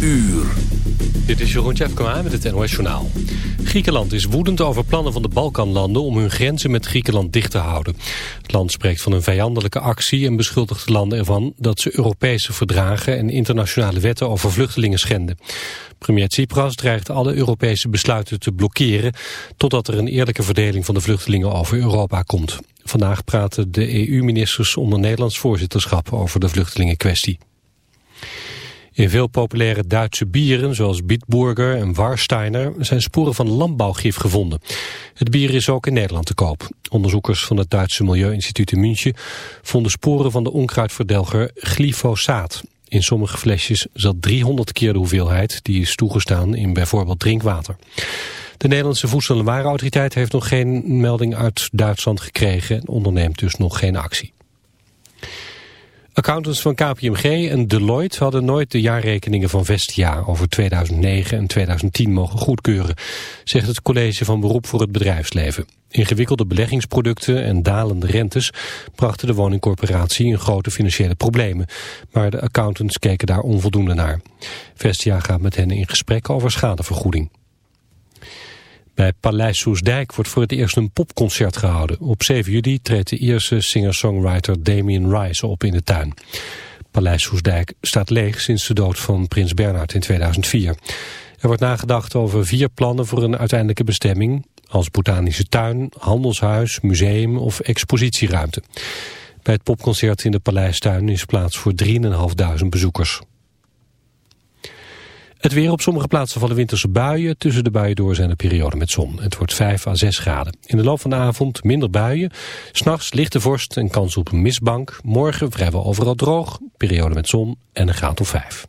uur. Dit is Jeroen Tjepkema met het NOS Journaal. Griekenland is woedend over plannen van de Balkanlanden om hun grenzen met Griekenland dicht te houden. Het land spreekt van een vijandelijke actie en beschuldigt de landen ervan dat ze Europese verdragen en internationale wetten over vluchtelingen schenden. Premier Tsipras dreigt alle Europese besluiten te blokkeren totdat er een eerlijke verdeling van de vluchtelingen over Europa komt. Vandaag praten de EU-ministers onder Nederlands voorzitterschap over de vluchtelingenkwestie. In veel populaire Duitse bieren, zoals Bitburger en Warsteiner, zijn sporen van landbouwgif gevonden. Het bier is ook in Nederland te koop. Onderzoekers van het Duitse Milieuinstituut in München vonden sporen van de onkruidverdelger glyfosaat. In sommige flesjes zat 300 keer de hoeveelheid die is toegestaan in bijvoorbeeld drinkwater. De Nederlandse Voedsel- en Warenautoriteit heeft nog geen melding uit Duitsland gekregen en onderneemt dus nog geen actie. Accountants van KPMG en Deloitte hadden nooit de jaarrekeningen van Vestia over 2009 en 2010 mogen goedkeuren, zegt het college van beroep voor het bedrijfsleven. Ingewikkelde beleggingsproducten en dalende rentes brachten de woningcorporatie in grote financiële problemen, maar de accountants keken daar onvoldoende naar. Vestia gaat met hen in gesprek over schadevergoeding. Bij Paleis Soesdijk wordt voor het eerst een popconcert gehouden. Op 7 juli treedt de Ierse singer-songwriter Damien Rice op in de tuin. Paleis Soesdijk staat leeg sinds de dood van prins Bernhard in 2004. Er wordt nagedacht over vier plannen voor een uiteindelijke bestemming... als botanische tuin, handelshuis, museum of expositieruimte. Bij het popconcert in de Paleistuin is plaats voor 3.500 bezoekers. Het weer op sommige plaatsen van de winterse buien. Tussen de buien door zijn er perioden met zon. Het wordt 5 à 6 graden. In de loop van de avond minder buien. S'nachts lichte vorst en kans op een mistbank. Morgen vrijwel overal droog. Periode met zon en een graad of 5.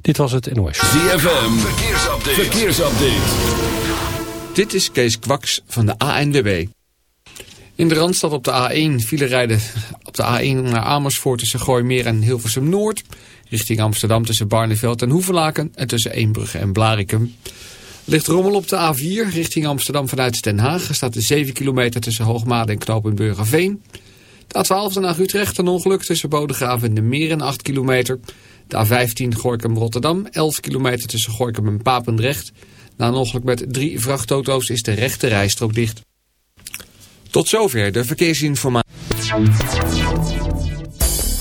Dit was het NOS. ZFM, verkeersupdate. verkeersupdate. Dit is Kees Kwaks van de ANWB. In de Randstad op de A1 file rijden op de A1 naar Amersfoort tussen Gooimeer en Hilversum Noord richting Amsterdam tussen Barneveld en Hoevelaken en tussen Eembrugge en Blarikum. Ligt rommel op de A4 richting Amsterdam vanuit Den Haag. Er staat de 7 kilometer tussen Hoogmade en Knopenburgerveen. De A12 naar Utrecht een ongeluk tussen Bodegraven en de Meer en 8 kilometer. De A15 Gorkum-Rotterdam 11 kilometer tussen Gorkum en Papendrecht. Na een ongeluk met drie vrachtauto's is de rechte rijstrook dicht. Tot zover de verkeersinformatie.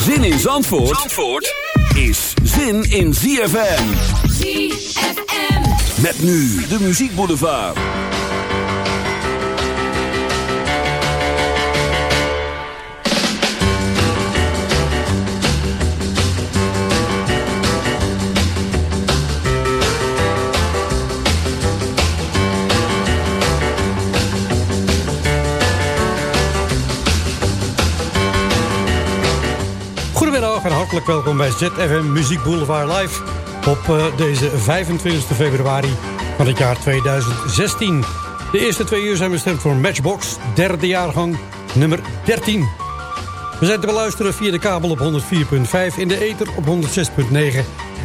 Zin in Zandvoort, Zandvoort is zin in ZFM. ZFM. Met nu de Muziek Boulevard. En hartelijk welkom bij ZFM Muziek Boulevard Live op eh, deze 25 februari van het jaar 2016. De eerste twee uur zijn bestemd voor Matchbox, derde jaargang, nummer 13. We zijn te beluisteren via de kabel op 104.5, in de ether op 106.9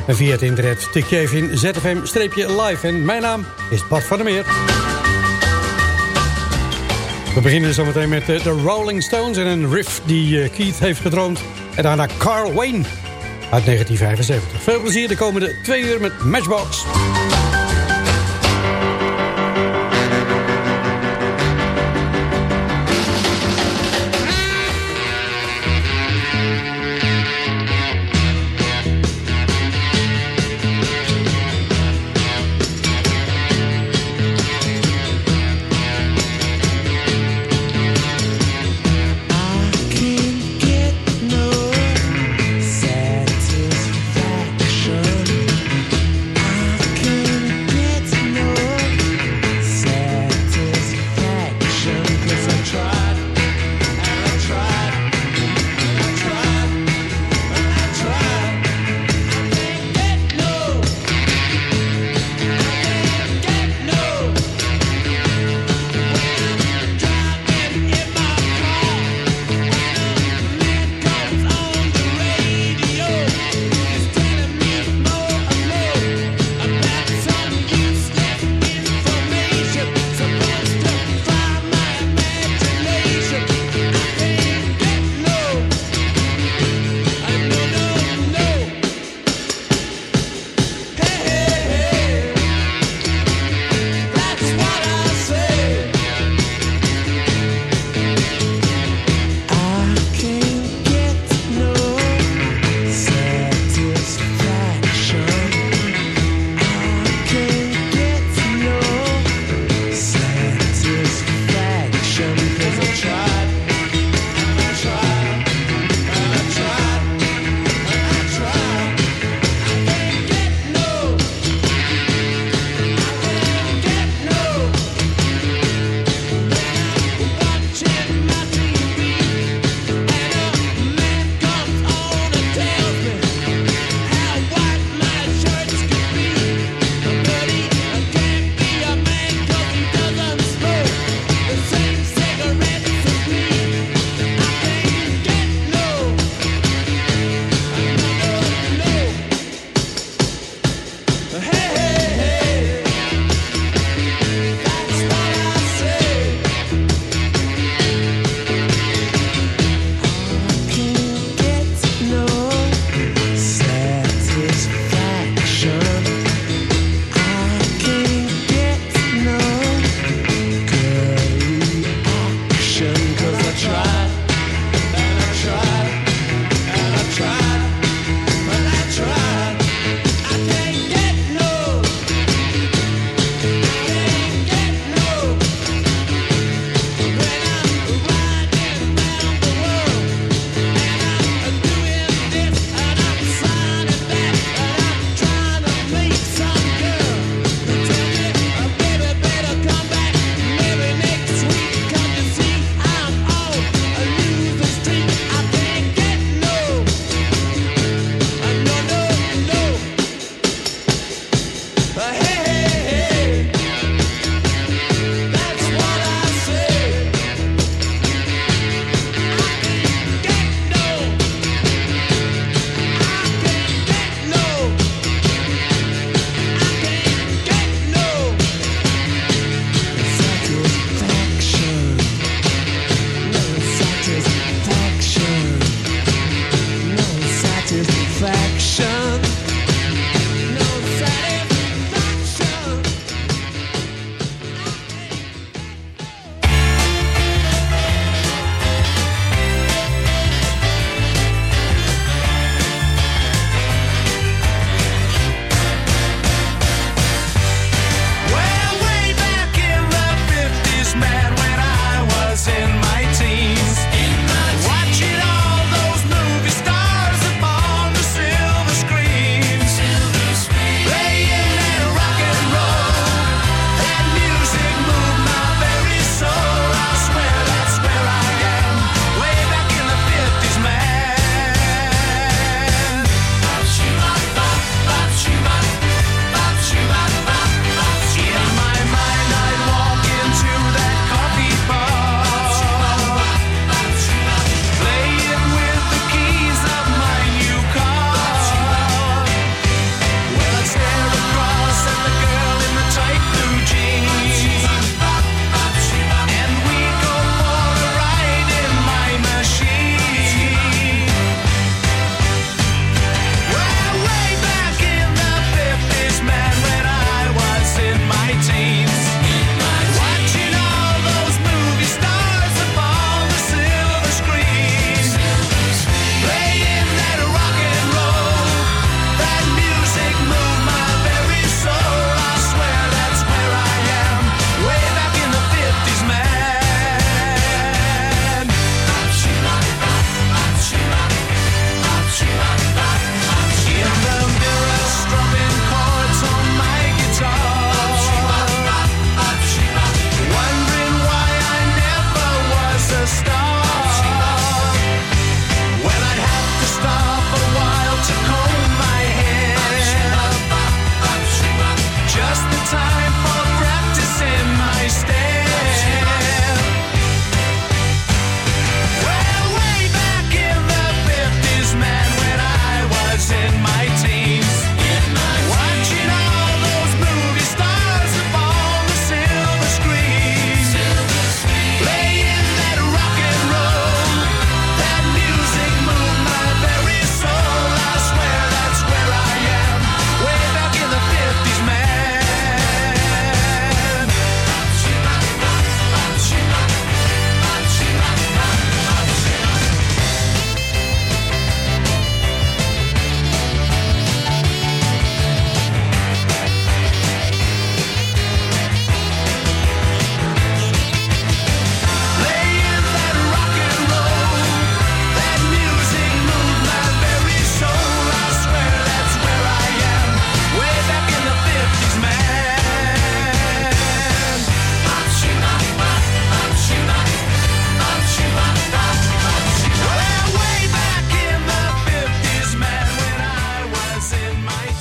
en via het internet tik je even in ZFM-live. En mijn naam is Bart van der Meer. We beginnen zometeen met eh, de Rolling Stones en een riff die eh, Keith heeft gedroomd. En daarna Carl Wayne uit 1975. Veel plezier de komende twee uur met Matchbox.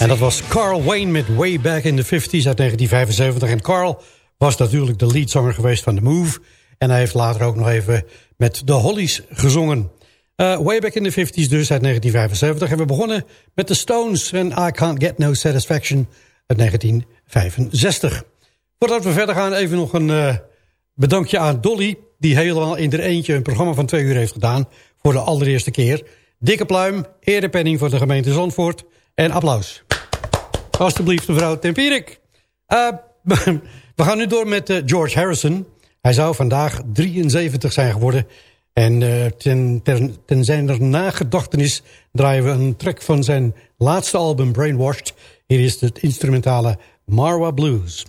Dat was Carl Wayne met Way Back in the 50s uit 1975. En Carl was natuurlijk de leadzanger geweest van The Move. En hij heeft later ook nog even met The Hollies gezongen. Uh, way Back in the 50s dus uit 1975. En we begonnen met The Stones en I Can't Get No Satisfaction uit 1965. Voordat we verder gaan even nog een uh, bedankje aan Dolly... die helemaal in er eentje een programma van twee uur heeft gedaan... voor de allereerste keer. Dikke pluim, erepenning voor de gemeente Zandvoort... en applaus. Alsjeblieft, mevrouw Tempierik. Uh, we gaan nu door met uh, George Harrison. Hij zou vandaag 73 zijn geworden... En uh, ten, ten, ten zijn nagedachtenis draaien we een track van zijn laatste album Brainwashed. Hier is het instrumentale Marwa Blues.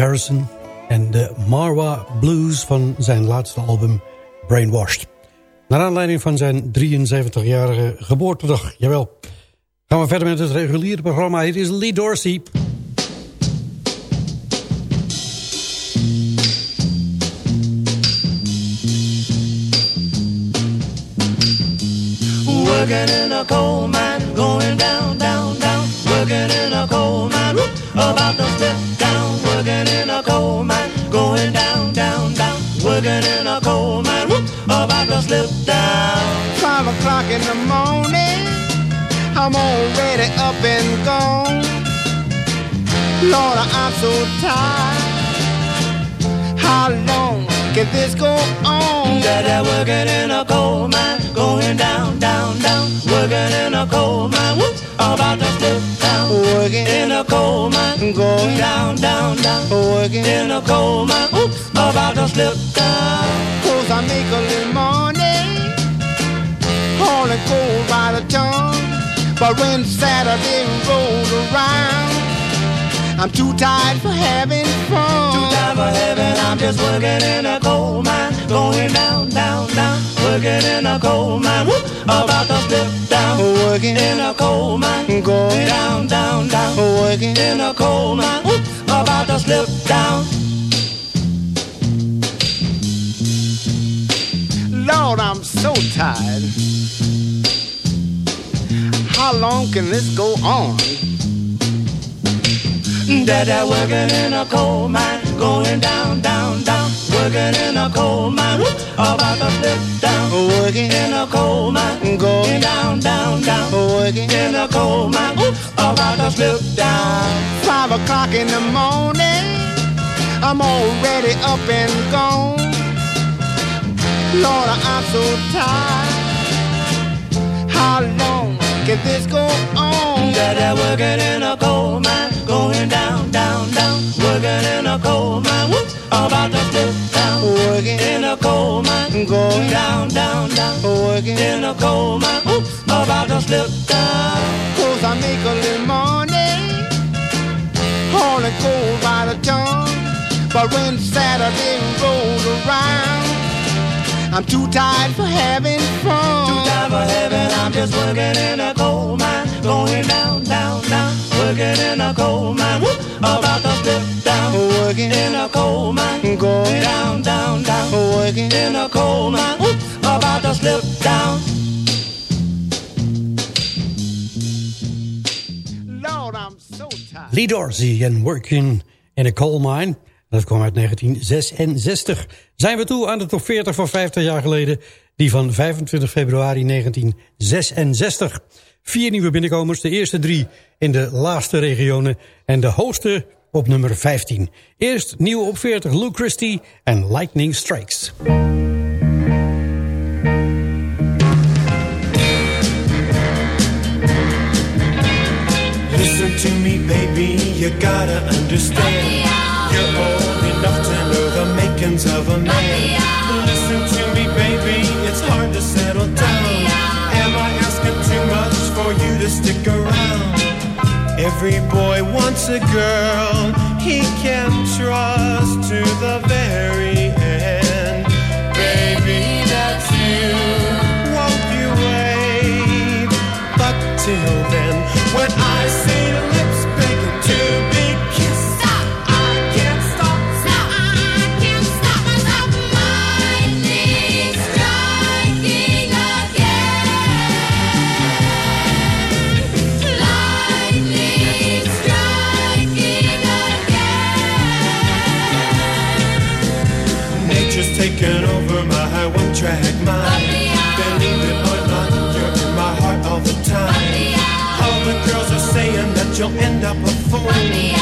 Harrison en de Marwa Blues van zijn laatste album Brainwashed. Naar aanleiding van zijn 73-jarige geboortedag, jawel. Gaan we verder met het reguliere programma. Het is Lee Dorsey. Working in a coal mine, going down, down, down. Working in a coal mine, about to step down. Working in a coal mine, going down, down, down. Working in a coal mine, whoop, about to slip down. Five o'clock in the morning, I'm already up and gone. Lord, I'm so tired. How long can this go on? Dada working in Going down, down, down, working in a coal mine. Oops, about to slip down. Cause I make a little money hauling coal by the ton but when Saturday rolls around I'm too tired for having fun Too tired for having, I'm just working in a coal mine, going down, down, down, working in a coal mine. Whoop, about to slip down, working in a coal mine, Going down, down, down, working in a coal mine. Whoop, about to slip down. Lord, I'm so tired. How long can this go on? Dada working in a coal mine, going down, down, down, working in a coal mine, about to slip down, Working, in a coal mine, Going down, down, down, working. in a coal mine, about to slip down. Five o'clock in the morning, I'm already up and gone. Lord, I'm so tired. How long can this go on? Dada working in a coal mine, going down, down, down, working in a coal mine, whoop, about to slip down, Working, in a coal mine, Going down, down, down, working. in a coal mine, whoop, about to slip down. Cause I make a little money hauling coal by the ton. But when Saturday rolls around, I'm too tired for having fun. Too tired for heaven, I'm just working in a coal mine, going down, down, down, working in a coal mine, whoop, about to slip down, Working, in a coal mine, Going down, down, down, working. in a coal mine, whoop, about to slip down. Lord, I'm so tired. Lee Dorsey en Working in a Coal Mine. Dat kwam uit 1966. Zijn we toe aan de top 40 van 50 jaar geleden. Die van 25 februari 1966. Vier nieuwe binnenkomers. De eerste drie in de laatste regionen. En de hoogste op nummer 15. Eerst nieuwe op 40 Lou Christie en Lightning Strikes. Listen to me, baby, you gotta understand. Makings of a man. Listen to me, baby, it's hard to settle down. Am I asking too much for you to stick around? Every boy wants a girl he can trust to the very for me.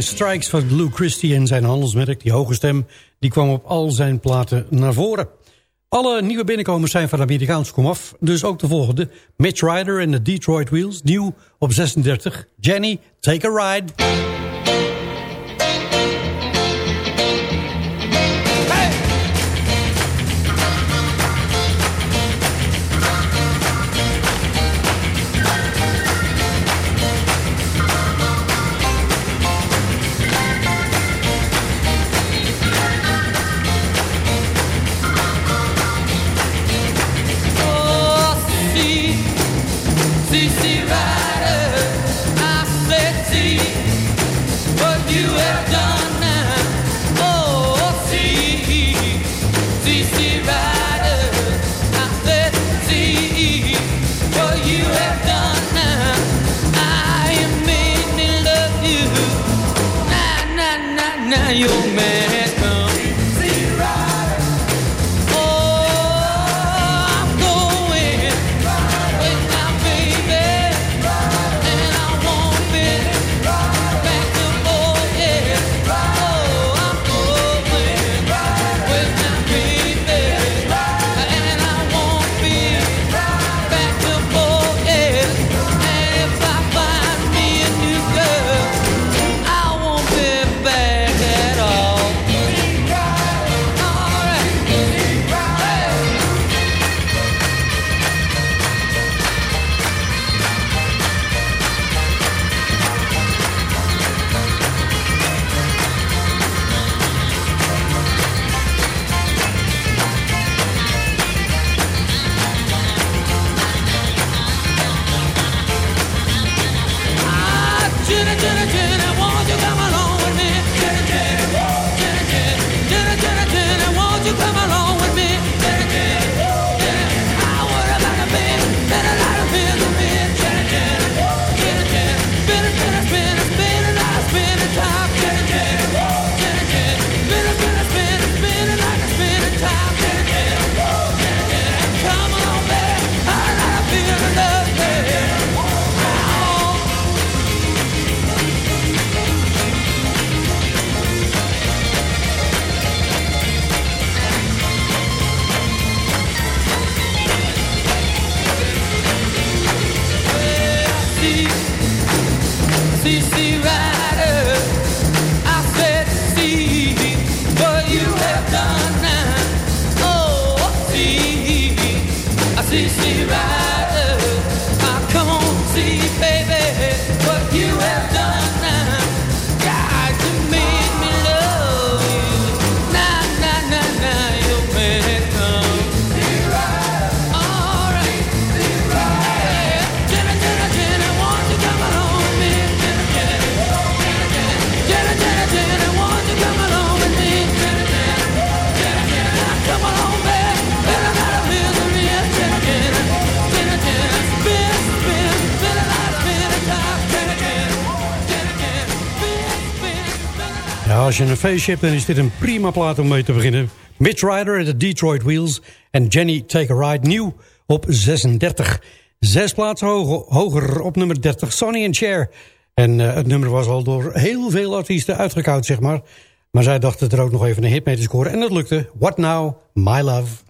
Lightning Strikes van Lou Christie en zijn handelsmerk. Die hoge stem die kwam op al zijn platen naar voren. Alle nieuwe binnenkomers zijn van Amerikaans komaf. Dus ook de volgende. Mitch Ryder en de Detroit Wheels. Nieuw op 36. Jenny, take a ride. Als je een feestje hebt, dan is dit een prima plaat om mee te beginnen. Mitch Ryder en de Detroit Wheels en Jenny Take a Ride nieuw op 36. Zes plaatsen hoger, hoger op nummer 30, Sonny and Cher. En eh, het nummer was al door heel veel artiesten uitgekoud, zeg maar. Maar zij dachten er ook nog even een hit mee te scoren. En dat lukte. What Now, My Love.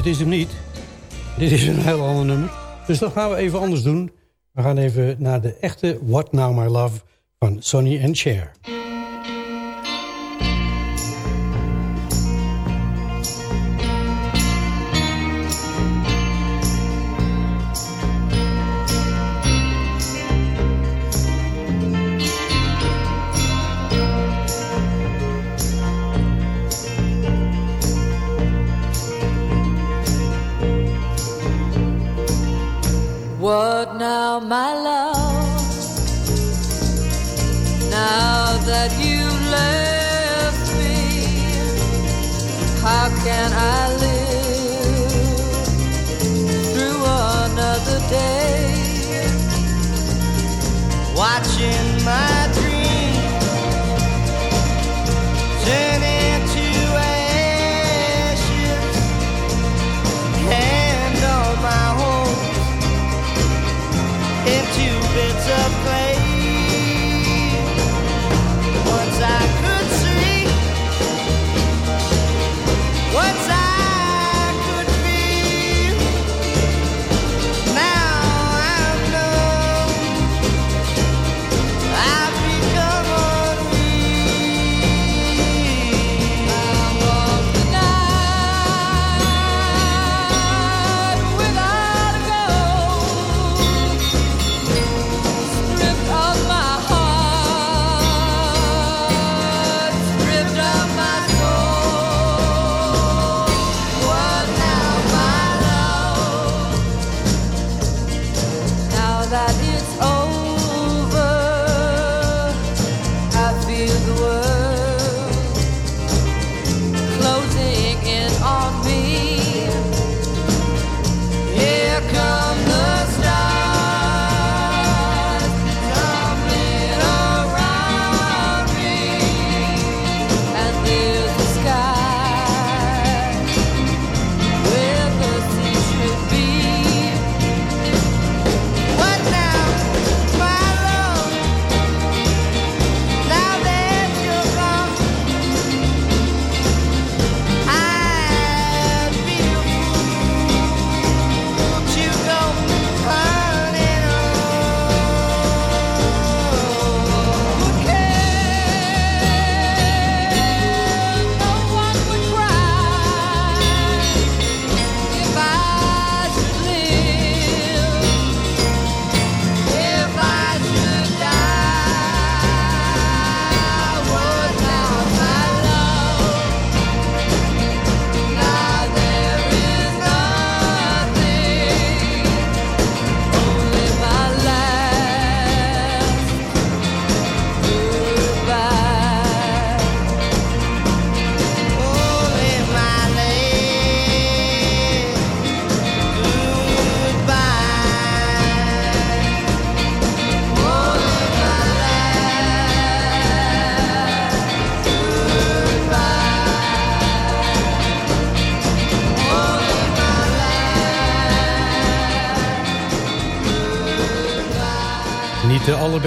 Dit is hem niet. Dit is een heel ander nummer. Dus dat gaan we even anders doen. We gaan even naar de echte What Now My Love van Sonny and Cher. my love.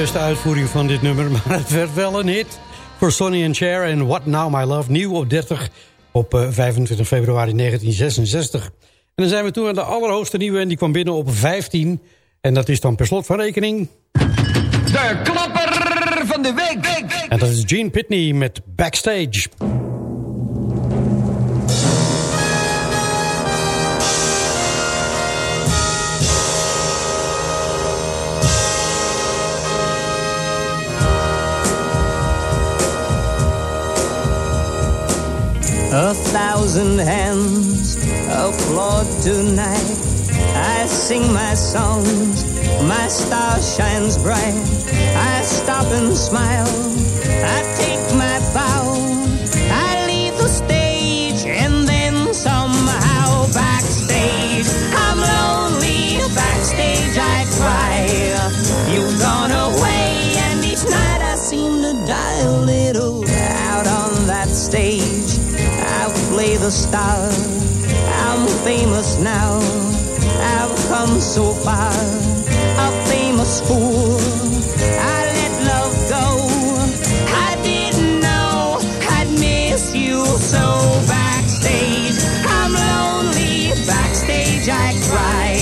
Allerbeste uitvoering van dit nummer, maar het werd wel een hit. Voor Sonny and Cher en What Now My Love, nieuw op 30 op eh, 25 februari 1966. En dan zijn we toe aan de allerhoogste nieuwe en die kwam binnen op 15. En dat is dan per slot van rekening... De klapper van de week. En dat is Gene Pitney met Backstage. A thousand hands applaud tonight. I sing my songs, my star shines bright. I stop and smile, I the star. I'm famous now. I've come so far. A famous fool. I let love go. I didn't know I'd miss you so backstage. I'm lonely. Backstage I cry.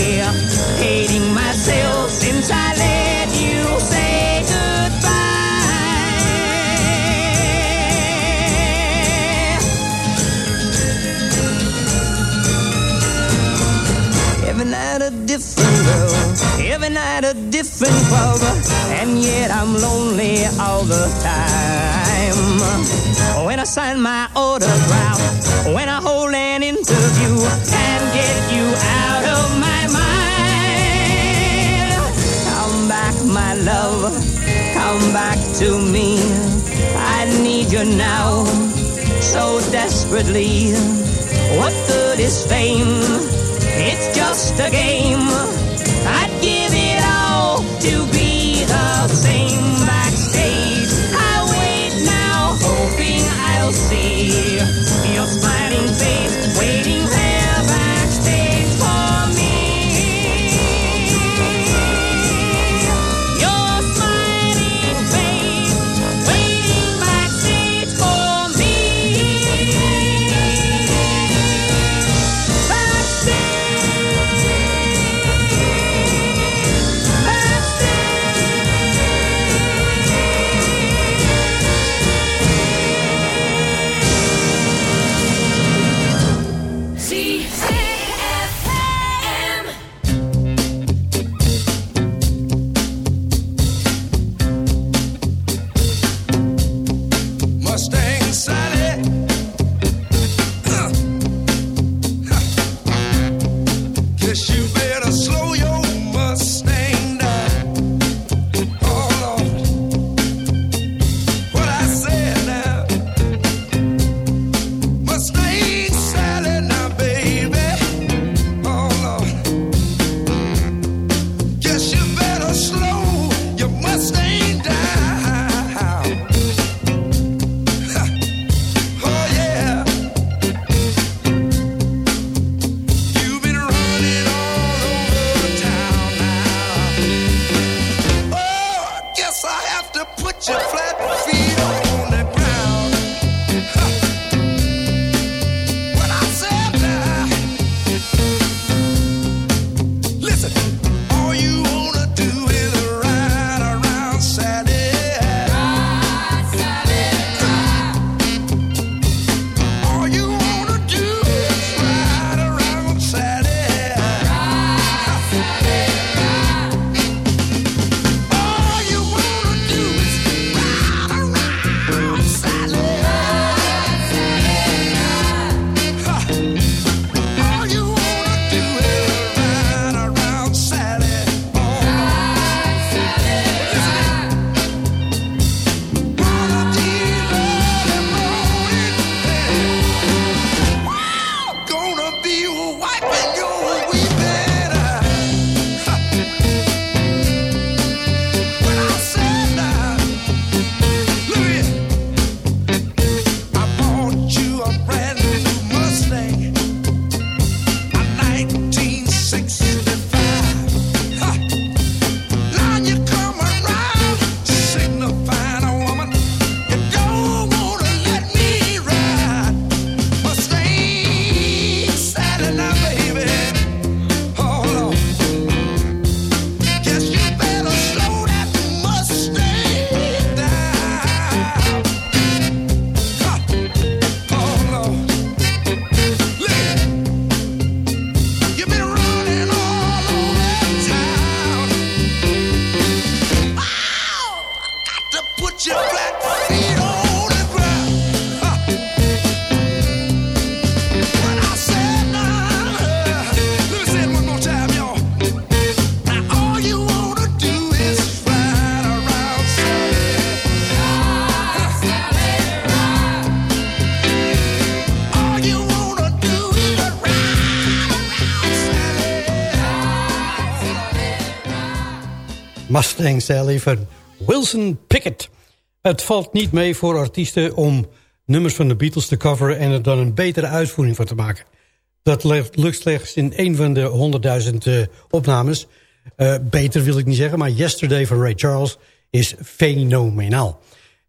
at a different club, and yet I'm lonely all the time. When I sign my autograph, when I hold an interview, and get you out of my mind. Come back, my love, come back to me. I need you now, so desperately. What good is fame? It's just a game. assim. Things Sally van Wilson Pickett. Het valt niet mee voor artiesten om nummers van de Beatles te coveren... en er dan een betere uitvoering van te maken. Dat lukt slechts in een van de 100.000 eh, opnames. Eh, beter wil ik niet zeggen, maar Yesterday van Ray Charles is fenomenaal.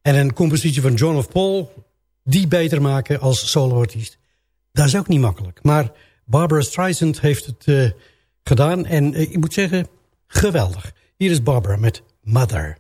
En een compositie van John of Paul, die beter maken als soloartiest. Dat is ook niet makkelijk. Maar Barbara Streisand heeft het eh, gedaan en ik moet zeggen, geweldig. Hier is Barbara met Mother.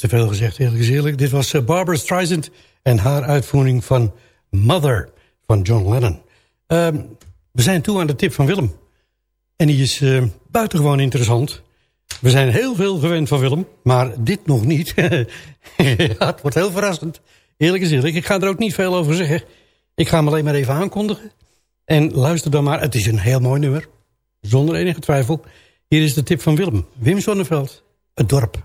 Te veel gezegd, eerlijk eerlijk. Dit was eh, Barbara Streisand en haar uitvoering van Mother van John Lennon. Ehm, we zijn toe aan de tip van Willem. En die is eh, buitengewoon interessant. We zijn heel veel gewend van Willem, maar dit nog niet. het wordt heel verrassend. Eerlijk eerlijk, ik ga er ook niet veel over zeggen. Ik ga hem alleen maar even aankondigen. En luister dan maar, het is een heel mooi nummer. Zonder enige twijfel. Hier is de tip van Willem. Wim Sonneveld, het dorp.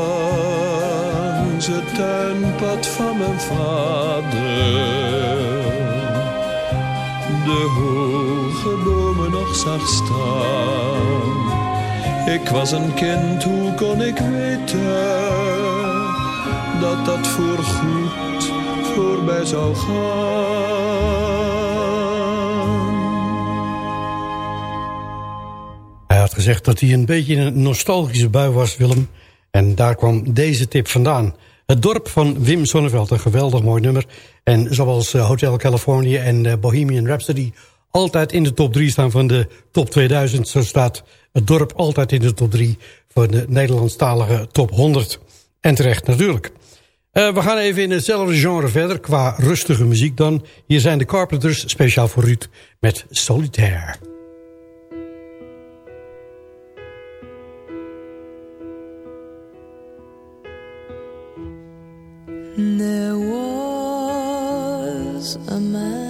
het tuinpad van mijn vader de hoge bomen nog zag staan. Ik was een kind, hoe kon ik weten dat dat voorgoed voorbij zou gaan? Hij had gezegd dat hij een beetje in een nostalgische bui was, Willem. En daar kwam deze tip vandaan. Het dorp van Wim Sonneveld, een geweldig mooi nummer. En zoals eh, Hotel California en eh, Bohemian Rhapsody... altijd in de top 3 staan van de top 2000... zo staat het dorp altijd in de top 3 van de Nederlandstalige top 100. En terecht natuurlijk. Eh, we gaan even in hetzelfde genre verder, qua rustige muziek dan. Hier zijn de Carpenters, speciaal voor Ruud, met Solitaire. There was a man,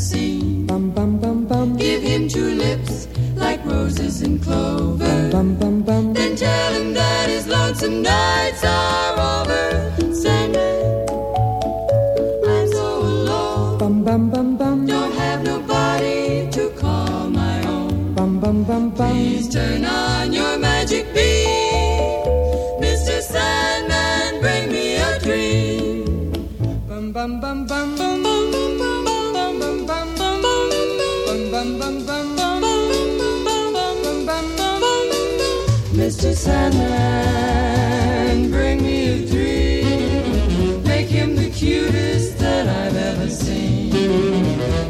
sea. Bum, bum, bum, bum. Give him two lips like roses and clover. Bum, bum, bum, bum. Then tell him that his lonesome nights are. man, bring me a dream. Make him the cutest that I've ever seen.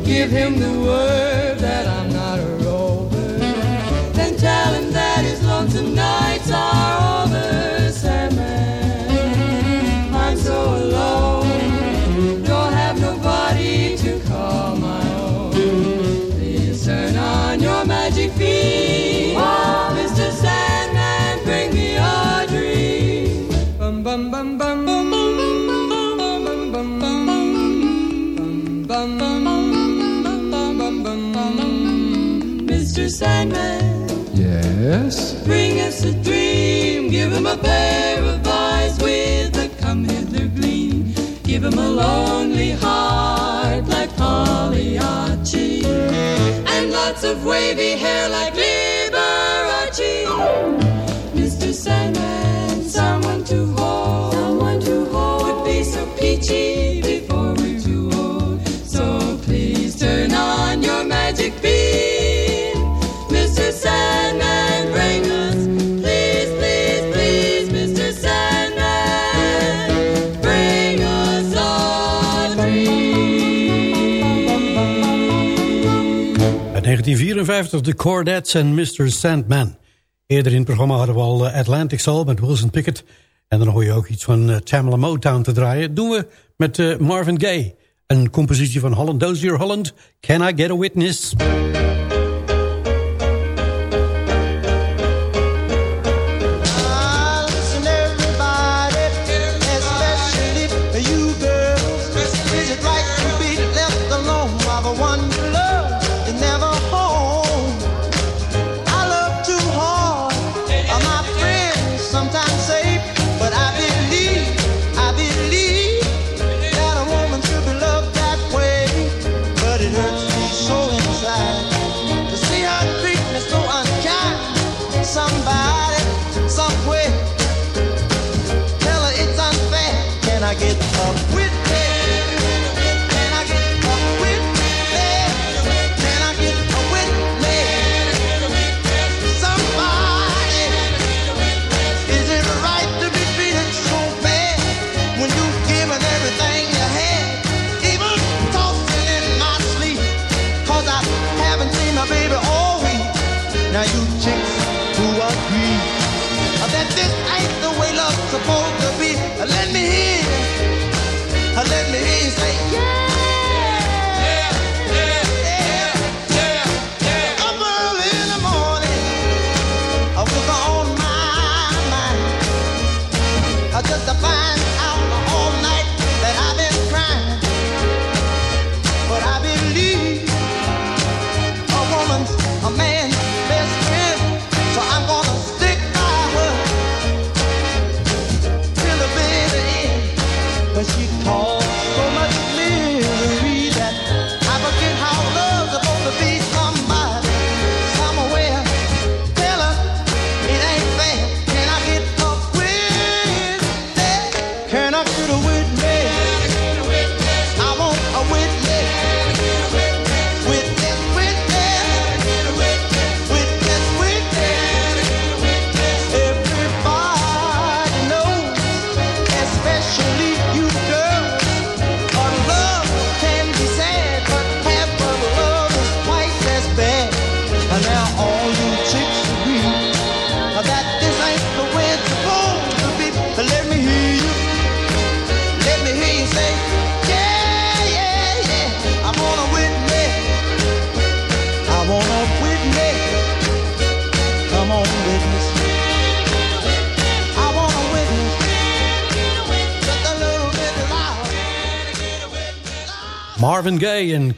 Give him the world. Yes? Bring us a dream, give him a pair of eyes with a come hither gleam, give him a lonely heart like Pagliacci, and lots of wavy hair like Liberace. Mr. Sandman, someone to hold, someone to hold would be so peachy. 1954 de Cordettes en Mr. Sandman. Eerder in het programma hadden we al eh, Atlantic Soul met Wilson Pickett. En dan hoor je ook iets van eh, Tamla Motown te draaien. Dat doen we met eh, Marvin Gaye. Een compositie van Holland Dozier Holland. Can I get a witness?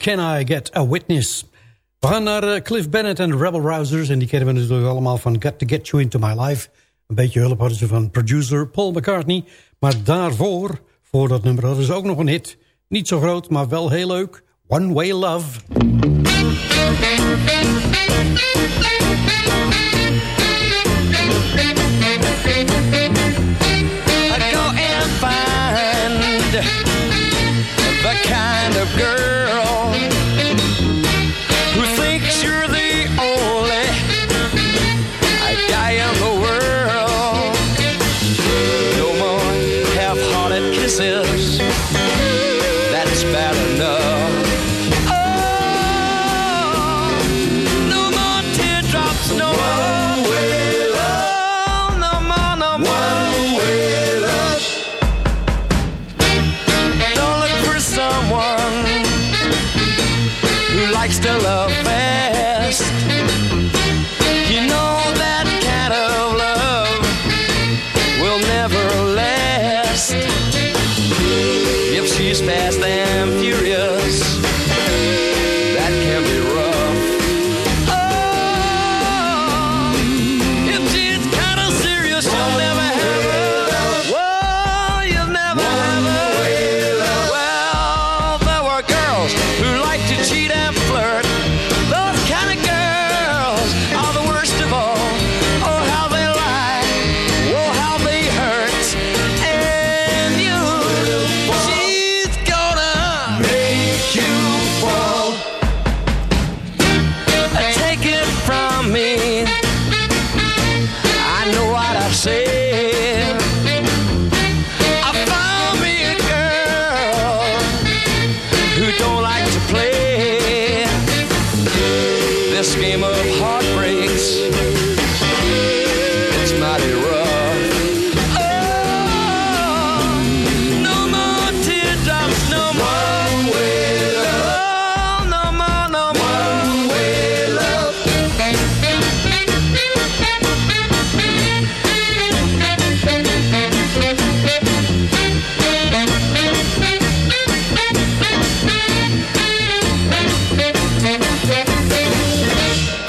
Can I Get a Witness? We gaan naar eh, Cliff Bennett en Rebel Rousers. En die kennen we natuurlijk allemaal van Got to Get You Into My Life. Een beetje hulp hadden ze van producer Paul McCartney. Maar daarvoor, voor dat nummer, hadden ze ook nog een hit. Niet zo groot, maar wel heel leuk. One Way Love.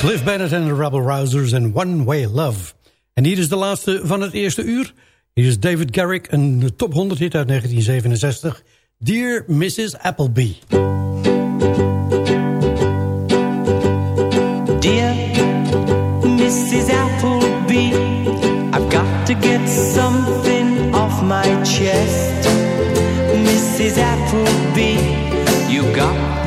Chris Bennett en de Rebel Rousers en One Way Love. En hier is de laatste van het eerste uur. Hier is David Garrick, een top 100 hit uit 1967. Dear Mrs. Appleby. Dear Mrs. Appleby, I've got to get something off my chest. Mrs. Appleby, you got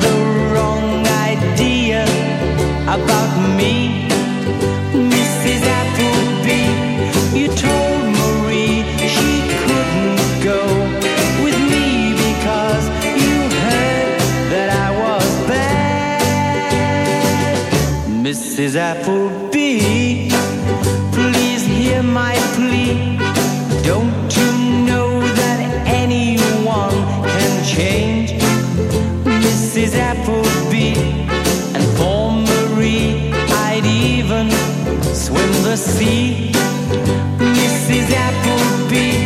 Mrs. Applebee, please hear my plea. Don't you know that anyone can change? Mrs. Appleby, and for Marie, I'd even swim the sea. Mrs. Appleby,